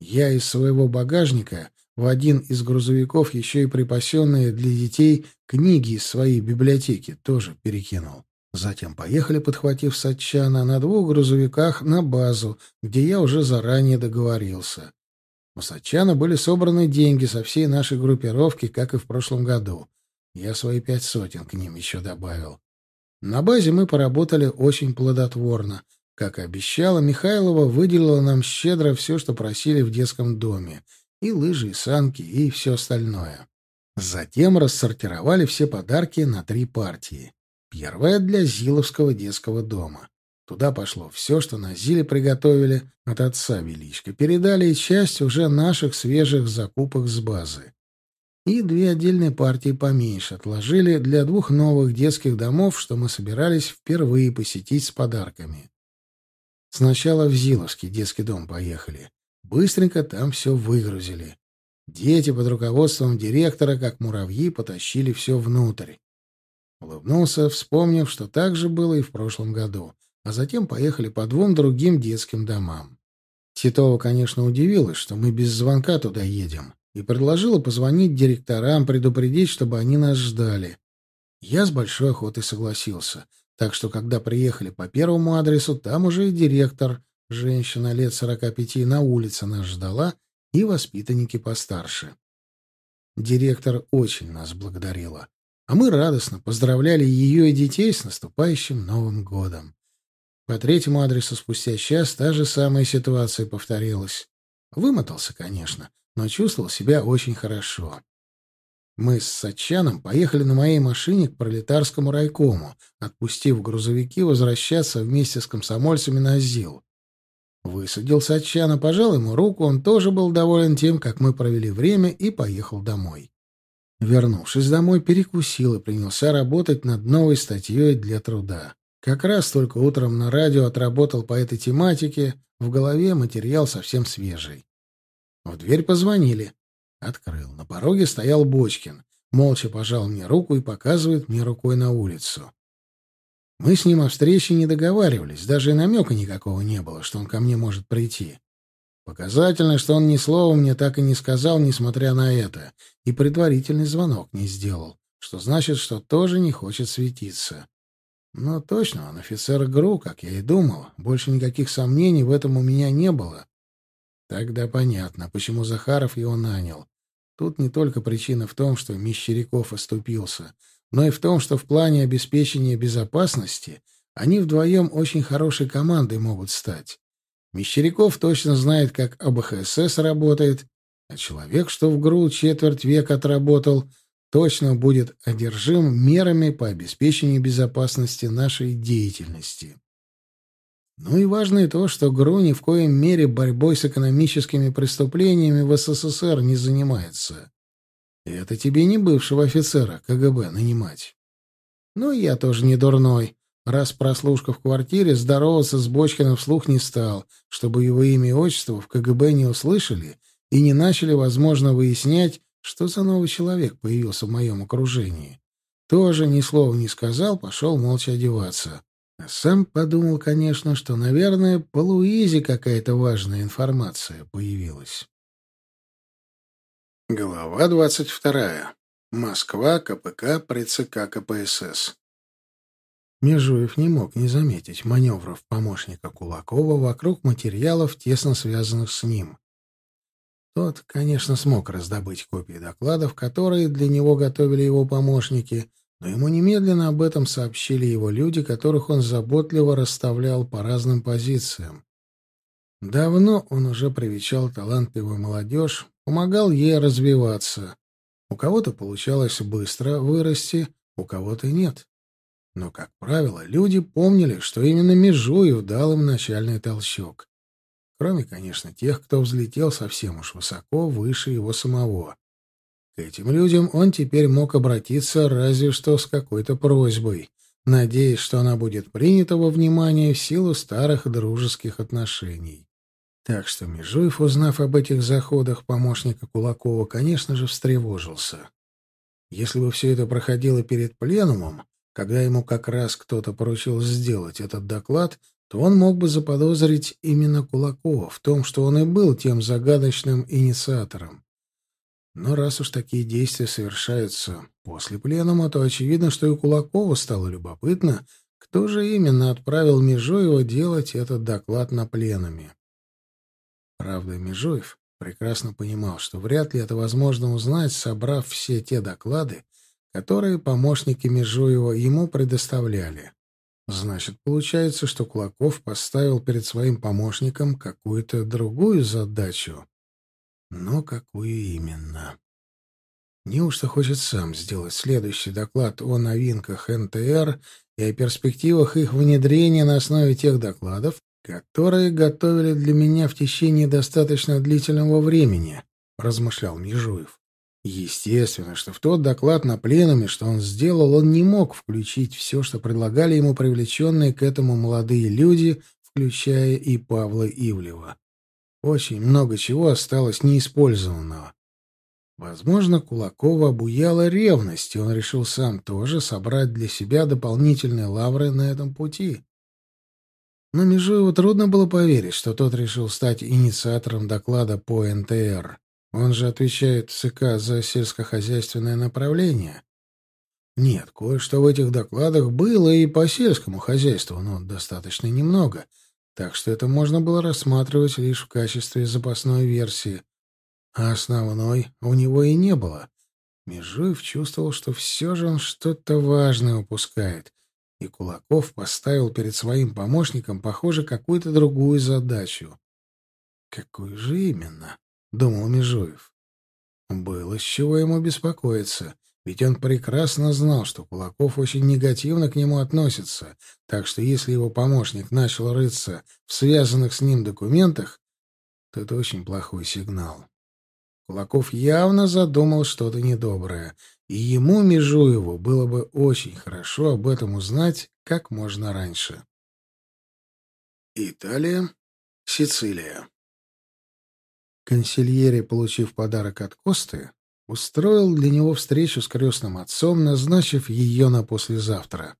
Я из своего багажника в один из грузовиков еще и припасенные для детей книги из своей библиотеки тоже перекинул. Затем поехали, подхватив Сатчана, на двух грузовиках на базу, где я уже заранее договорился. У Сатчана были собраны деньги со всей нашей группировки, как и в прошлом году. Я свои пять сотен к ним еще добавил. На базе мы поработали очень плодотворно. Как и обещала, Михайлова выделила нам щедро все, что просили в детском доме. И лыжи, и санки, и все остальное. Затем рассортировали все подарки на три партии. Первая для Зиловского детского дома. Туда пошло все, что на Зиле приготовили от отца Величко. Передали и часть уже наших свежих закупок с базы и две отдельные партии поменьше отложили для двух новых детских домов, что мы собирались впервые посетить с подарками. Сначала в Зиловский детский дом поехали. Быстренько там все выгрузили. Дети под руководством директора, как муравьи, потащили все внутрь. Улыбнулся, вспомнив, что так же было и в прошлом году, а затем поехали по двум другим детским домам. Титова, конечно, удивилась, что мы без звонка туда едем и предложила позвонить директорам, предупредить, чтобы они нас ждали. Я с большой охотой согласился. Так что, когда приехали по первому адресу, там уже и директор, женщина лет сорока пяти, на улице нас ждала, и воспитанники постарше. Директор очень нас благодарила. А мы радостно поздравляли ее и детей с наступающим Новым годом. По третьему адресу спустя час та же самая ситуация повторилась. Вымотался, конечно, но чувствовал себя очень хорошо. Мы с Сачаном поехали на моей машине к пролетарскому райкому, отпустив грузовики возвращаться вместе с комсомольцами на ЗИЛ. Высадил Сачана, пожал ему руку, он тоже был доволен тем, как мы провели время, и поехал домой. Вернувшись домой, перекусил и принялся работать над новой статьей для труда. Как раз только утром на радио отработал по этой тематике, в голове материал совсем свежий. В дверь позвонили. Открыл. На пороге стоял Бочкин. Молча пожал мне руку и показывает мне рукой на улицу. Мы с ним о встрече не договаривались, даже и намека никакого не было, что он ко мне может прийти. Показательно, что он ни слова мне так и не сказал, несмотря на это, и предварительный звонок не сделал, что значит, что тоже не хочет светиться. Но точно, он офицер ГРУ, как я и думал. Больше никаких сомнений в этом у меня не было. Тогда понятно, почему Захаров его нанял. Тут не только причина в том, что Мещеряков оступился, но и в том, что в плане обеспечения безопасности они вдвоем очень хорошей командой могут стать. Мещеряков точно знает, как АБХСС работает, а человек, что в ГРУ четверть века отработал, точно будет одержим мерами по обеспечению безопасности нашей деятельности. Ну и важно и то, что ГРУ ни в коем мере борьбой с экономическими преступлениями в СССР не занимается. Это тебе не бывшего офицера КГБ нанимать. Ну, я тоже не дурной. Раз прослушка в квартире, здороваться с Бочкиным вслух не стал, чтобы его имя и отчество в КГБ не услышали и не начали, возможно, выяснять, что за новый человек появился в моем окружении. Тоже ни слова не сказал, пошел молча одеваться. Сам подумал, конечно, что, наверное, по Луизе какая-то важная информация появилась. Глава двадцать вторая. Москва, КПК, при ЦК КПСС. Межуев не мог не заметить маневров помощника Кулакова вокруг материалов, тесно связанных с ним. Тот, конечно, смог раздобыть копии докладов, которые для него готовили его помощники, но ему немедленно об этом сообщили его люди, которых он заботливо расставлял по разным позициям. Давно он уже привечал талантливую молодежь, помогал ей развиваться. У кого-то получалось быстро вырасти, у кого-то нет. Но, как правило, люди помнили, что именно Межуев дал им начальный толчок. Кроме, конечно, тех, кто взлетел совсем уж высоко, выше его самого. К этим людям он теперь мог обратиться разве что с какой-то просьбой, надеясь, что она будет принята во внимание в силу старых дружеских отношений. Так что Межуев, узнав об этих заходах помощника Кулакова, конечно же, встревожился. Если бы все это проходило перед пленумом, когда ему как раз кто-то поручил сделать этот доклад, то он мог бы заподозрить именно Кулакова в том, что он и был тем загадочным инициатором. Но раз уж такие действия совершаются после пленума, то очевидно, что и Кулакову стало любопытно, кто же именно отправил Межуева делать этот доклад на пленуме. Правда, Межуев прекрасно понимал, что вряд ли это возможно узнать, собрав все те доклады, которые помощники Межуева ему предоставляли. Значит, получается, что Кулаков поставил перед своим помощником какую-то другую задачу. Но какую именно? Неужто хочет сам сделать следующий доклад о новинках НТР и о перспективах их внедрения на основе тех докладов, которые готовили для меня в течение достаточно длительного времени, размышлял Межуев. Естественно, что в тот доклад на пленуме, что он сделал, он не мог включить все, что предлагали ему привлеченные к этому молодые люди, включая и Павла Ивлева. Очень много чего осталось неиспользованного. Возможно, Кулакова обуяла ревность, и он решил сам тоже собрать для себя дополнительные лавры на этом пути. Но Межуеву трудно было поверить, что тот решил стать инициатором доклада по НТР. Он же отвечает ЦК за сельскохозяйственное направление. Нет, кое-что в этих докладах было и по сельскому хозяйству, но достаточно немного, так что это можно было рассматривать лишь в качестве запасной версии. А основной у него и не было. Межуев чувствовал, что все же он что-то важное упускает, и Кулаков поставил перед своим помощником, похоже, какую-то другую задачу. Какую же именно? — думал Межуев. Было с чего ему беспокоиться, ведь он прекрасно знал, что Кулаков очень негативно к нему относится, так что если его помощник начал рыться в связанных с ним документах, то это очень плохой сигнал. Кулаков явно задумал что-то недоброе, и ему, Межуеву, было бы очень хорошо об этом узнать как можно раньше. Италия, Сицилия. Консильери, получив подарок от Косты, устроил для него встречу с крестным отцом, назначив ее на послезавтра.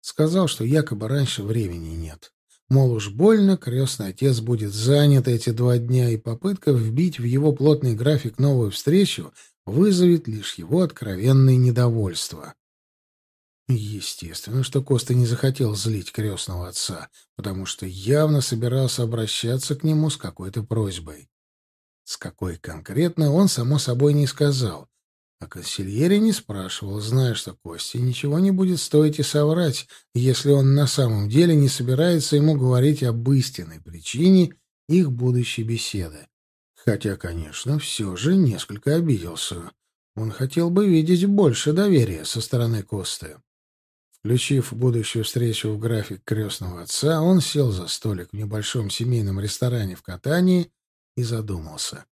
Сказал, что якобы раньше времени нет. Мол, уж больно крестный отец будет занят эти два дня, и попытка вбить в его плотный график новую встречу вызовет лишь его откровенное недовольство. Естественно, что Коста не захотел злить крестного отца, потому что явно собирался обращаться к нему с какой-то просьбой. С какой конкретно, он, само собой, не сказал. А консильере не спрашивал, зная, что Косте ничего не будет стоить и соврать, если он на самом деле не собирается ему говорить об истинной причине их будущей беседы. Хотя, конечно, все же несколько обиделся. Он хотел бы видеть больше доверия со стороны Косты. Включив будущую встречу в график крестного отца, он сел за столик в небольшом семейном ресторане в Катании и задумался.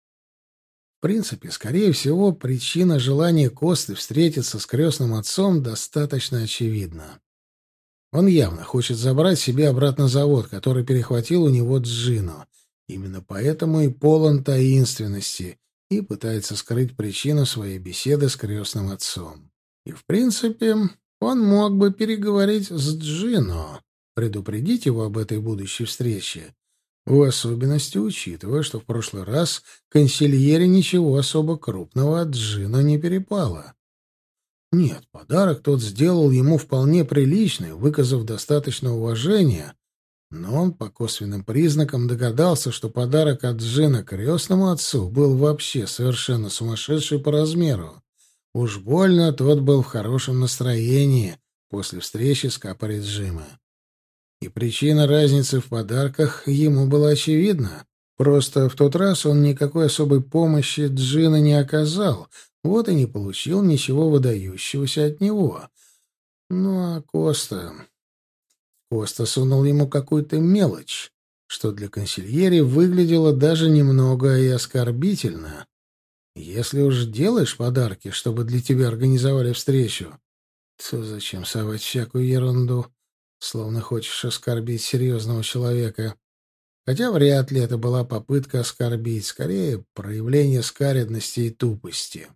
В принципе, скорее всего, причина желания Косты встретиться с крестным отцом достаточно очевидна. Он явно хочет забрать себе обратно завод, который перехватил у него Джину. Именно поэтому и полон таинственности и пытается скрыть причину своей беседы с крестным отцом. И, в принципе, он мог бы переговорить с Джино, предупредить его об этой будущей встрече, в особенности учитывая, что в прошлый раз консильере ничего особо крупного от Джина не перепало. Нет, подарок тот сделал ему вполне приличный, выказав достаточно уважения, но он по косвенным признакам догадался, что подарок от Джина крестному отцу был вообще совершенно сумасшедший по размеру. Уж больно тот был в хорошем настроении после встречи с Капори Джима. И причина разницы в подарках ему была очевидна. Просто в тот раз он никакой особой помощи Джина не оказал, вот и не получил ничего выдающегося от него. Ну а Коста... Коста сунул ему какую-то мелочь, что для консильери выглядело даже немного и оскорбительно. Если уж делаешь подарки, чтобы для тебя организовали встречу, то зачем совать всякую ерунду, словно хочешь оскорбить серьезного человека? Хотя вряд ли это была попытка оскорбить, скорее проявление скаредности и тупости.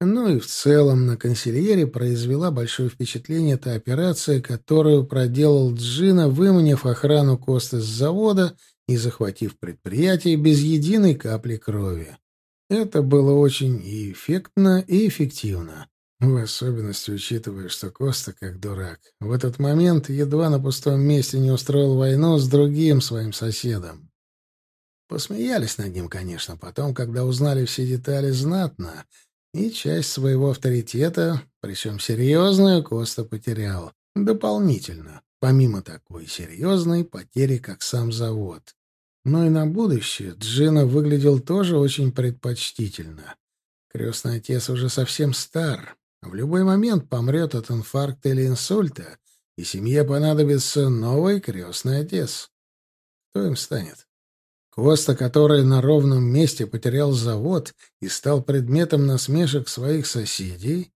Ну и в целом на консильере произвела большое впечатление та операция, которую проделал Джина, выманив охрану Коста с завода и захватив предприятие без единой капли крови. Это было очень и эффектно, и эффективно. В особенности учитывая, что Коста, как дурак, в этот момент едва на пустом месте не устроил войну с другим своим соседом. Посмеялись над ним, конечно, потом, когда узнали все детали знатно, и часть своего авторитета, причем серьезную, Коста потерял. Дополнительно, помимо такой серьезной потери, как сам завод. Но и на будущее Джина выглядел тоже очень предпочтительно. Крестный отец уже совсем стар. В любой момент помрет от инфаркта или инсульта, и семье понадобится новый крестный отец. Кто им станет? Коста, который на ровном месте потерял завод и стал предметом насмешек своих соседей?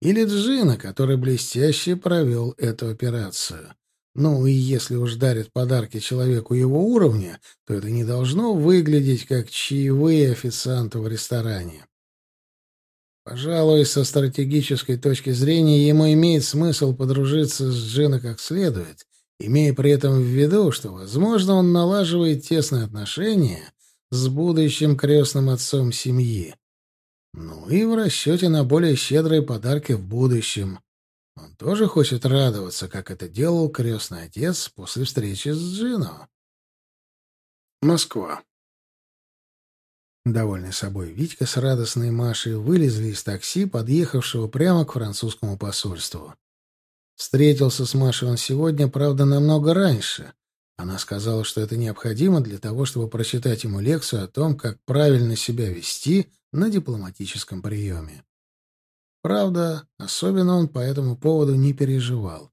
Или Джина, который блестяще провел эту операцию? Ну, и если уж дарят подарки человеку его уровня, то это не должно выглядеть как чаевые официанту в ресторане. Пожалуй, со стратегической точки зрения ему имеет смысл подружиться с Джина как следует, имея при этом в виду, что, возможно, он налаживает тесные отношения с будущим крестным отцом семьи. Ну и в расчете на более щедрые подарки в будущем. Он тоже хочет радоваться, как это делал крестный отец после встречи с Джино. Москва. Довольный собой Витька с радостной Машей вылезли из такси, подъехавшего прямо к французскому посольству. Встретился с Машей он сегодня, правда, намного раньше. Она сказала, что это необходимо для того, чтобы прочитать ему лекцию о том, как правильно себя вести на дипломатическом приеме. Правда, особенно он по этому поводу не переживал.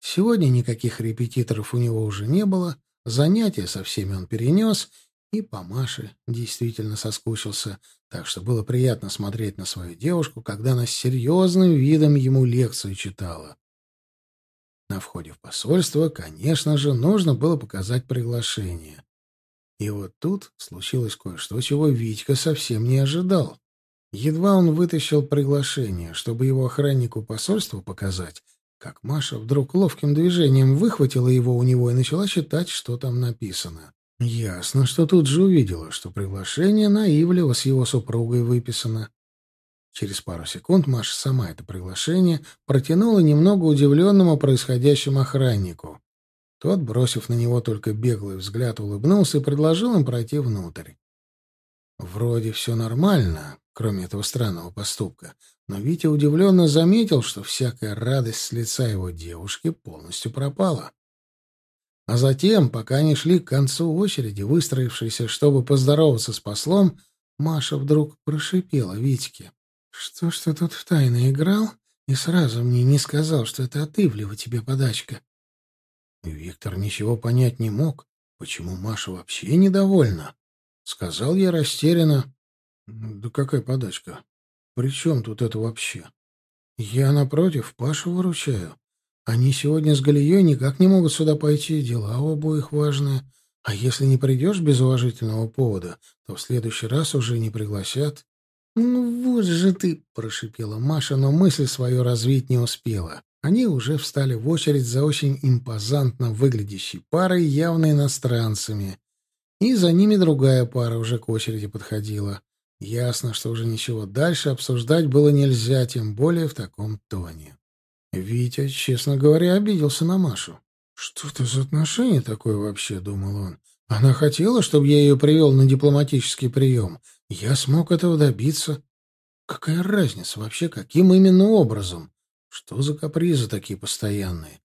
Сегодня никаких репетиторов у него уже не было, занятия со всеми он перенес, и по Маше действительно соскучился, так что было приятно смотреть на свою девушку, когда она с серьезным видом ему лекцию читала. На входе в посольство, конечно же, нужно было показать приглашение. И вот тут случилось кое-что, чего Витька совсем не ожидал. Едва он вытащил приглашение, чтобы его охраннику посольства показать, как Маша вдруг ловким движением выхватила его у него и начала читать, что там написано. Ясно, что тут же увидела, что приглашение на Ивлева с его супругой выписано. Через пару секунд Маша сама это приглашение протянула немного удивленному происходящему охраннику. Тот, бросив на него только беглый взгляд, улыбнулся и предложил им пройти внутрь. Вроде все нормально, кроме этого странного поступка, но Витя удивленно заметил, что всякая радость с лица его девушки полностью пропала. А затем, пока они шли к концу очереди, выстроившейся, чтобы поздороваться с послом, Маша вдруг прошипела Витьке. «Что ж ты тут в тайны играл и сразу мне не сказал, что это от Ивлева тебе подачка?» Виктор ничего понять не мог, почему Маша вообще недовольна. Сказал я растерянно. «Да какая подачка? При чем тут это вообще? Я, напротив, Пашу выручаю. Они сегодня с Галией никак не могут сюда пойти, дела у обоих важные. А если не придешь без уважительного повода, то в следующий раз уже не пригласят. «Ну вот же ты!» — прошипела Маша, но мысль свою развить не успела. Они уже встали в очередь за очень импозантно выглядящей парой, явно иностранцами. И за ними другая пара уже к очереди подходила. Ясно, что уже ничего дальше обсуждать было нельзя, тем более в таком тоне. Витя, честно говоря, обиделся на Машу. «Что это за отношение такое вообще?» — думал он. «Она хотела, чтобы я ее привел на дипломатический прием. Я смог этого добиться. Какая разница вообще, каким именно образом? Что за капризы такие постоянные?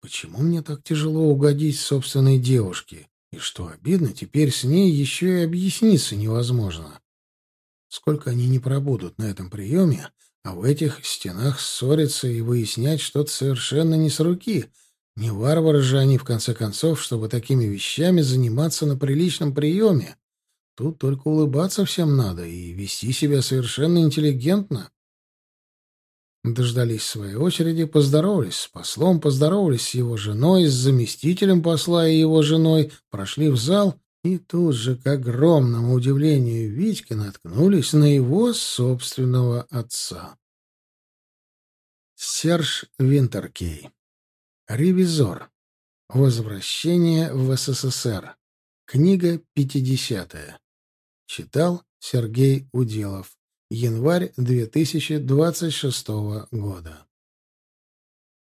Почему мне так тяжело угодить собственной девушке? И что обидно, теперь с ней еще и объясниться невозможно. Сколько они не пробудут на этом приеме, а в этих стенах ссориться и выяснять что-то совершенно не с руки. Не варвары же они, в конце концов, чтобы такими вещами заниматься на приличном приеме. Тут только улыбаться всем надо и вести себя совершенно интеллигентно. Дождались своей очереди, поздоровались с послом, поздоровались с его женой, с заместителем посла и его женой, прошли в зал и тут же, к огромному удивлению Витьки, наткнулись на его собственного отца. Серж Винтеркей. Ревизор. Возвращение в СССР. Книга пятидесятая. Читал Сергей Уделов. Январь 2026 года.